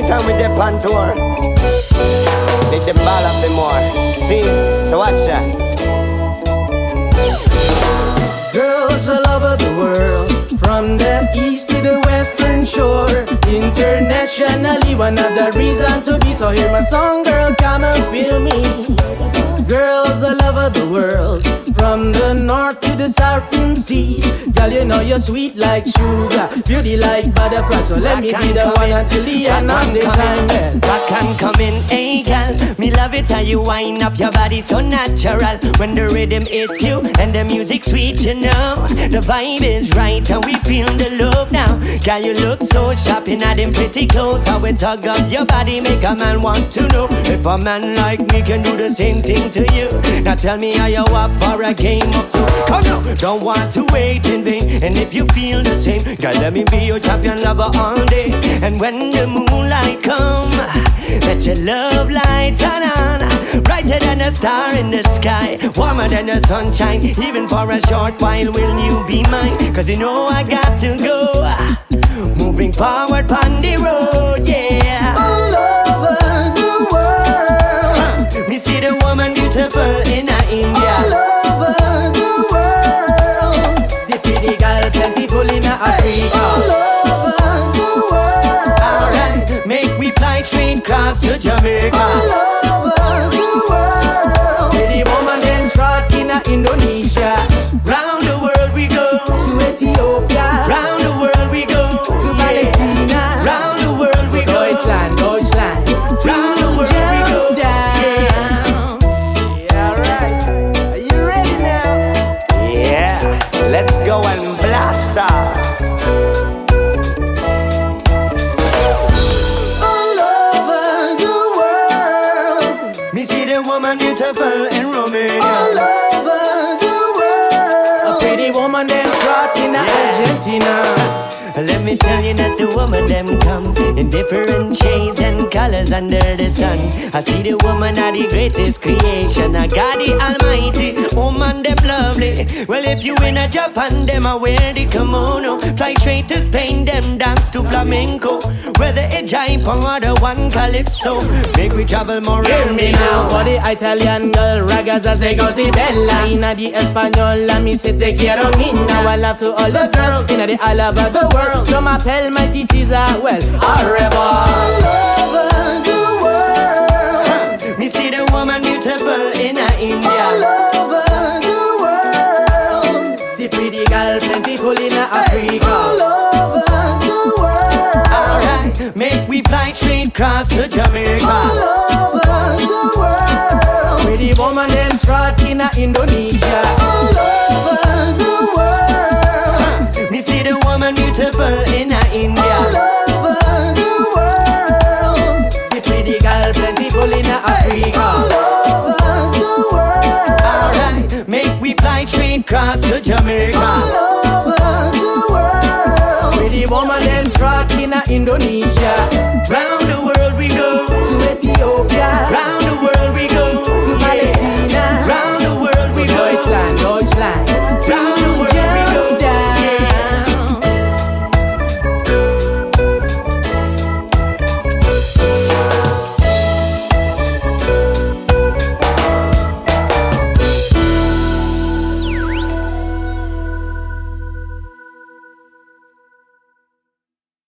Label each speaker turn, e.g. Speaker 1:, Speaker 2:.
Speaker 1: Anytime we dip on tour, make them ball up them more. See, so watch that.
Speaker 2: From the east to the western shore. Internationally, one of the reasons to be so hear my song, girl, come and feel me. Girls all over the world, from the north to the southern sea. Girl, you know you're sweet like sugar, beauty like butterfly. So let me be the one until the end of the time.
Speaker 1: Back and come in. Me love it how you wind up your body so natural. When the rhythm hits you and the music sweet, you know. The vibe is right and we feel the love now. Girl, you look so sharp in all them pretty clothes. How it tug up your body make a man want to know if a man like me can do the same thing to you. Now tell me how you up for a game of two. Come on, don't want to wait in vain. And if you feel the same, girl, let me be your champion lover all day. And when the moonlight come, let your love light turn on. Brighter than a star in the sky, warmer than the sunshine. Even for a short while, will you be mine? Cause you know I got to go. Moving forward on the road, yeah.
Speaker 2: All over the world,
Speaker 1: Huh. Me see the woman beautiful Me woman beautiful in Romania.
Speaker 2: all over the world. A pretty woman them trot in Argentina.
Speaker 1: Let me tell you that the woman them come in different shades and colors under the sun. I see the woman are the greatest creation. I got the Almighty woman them lovely. Well, if you in a Japan, them I wear the kimono. Fly straight to Spain, them dance to flamenco. Whether it's jive or the one calypso, make we travel more.
Speaker 2: Hear me now. for the Italian girl Ragazza se così bella Inna di Española mi se te quiero niña I love to all the girls Inna the all over the world. Yo m'appelle my Caesar Well, arriba All over the world.
Speaker 1: Me see the woman beautiful in a
Speaker 2: All
Speaker 1: India.
Speaker 2: over the world. See pretty girl plentiful in Africa
Speaker 1: fly straight cross to Jamaica.
Speaker 2: All over the world. Pretty woman them trot in Indonesia. All over the world.
Speaker 1: Me see the woman beautiful in a
Speaker 2: All over the world. See pretty girl plentiful in Africa. All over the world.
Speaker 1: Alright, make we fly straight cross to Jamaica
Speaker 2: and then track in Indonesia. Round the world we go to Ethiopia. Round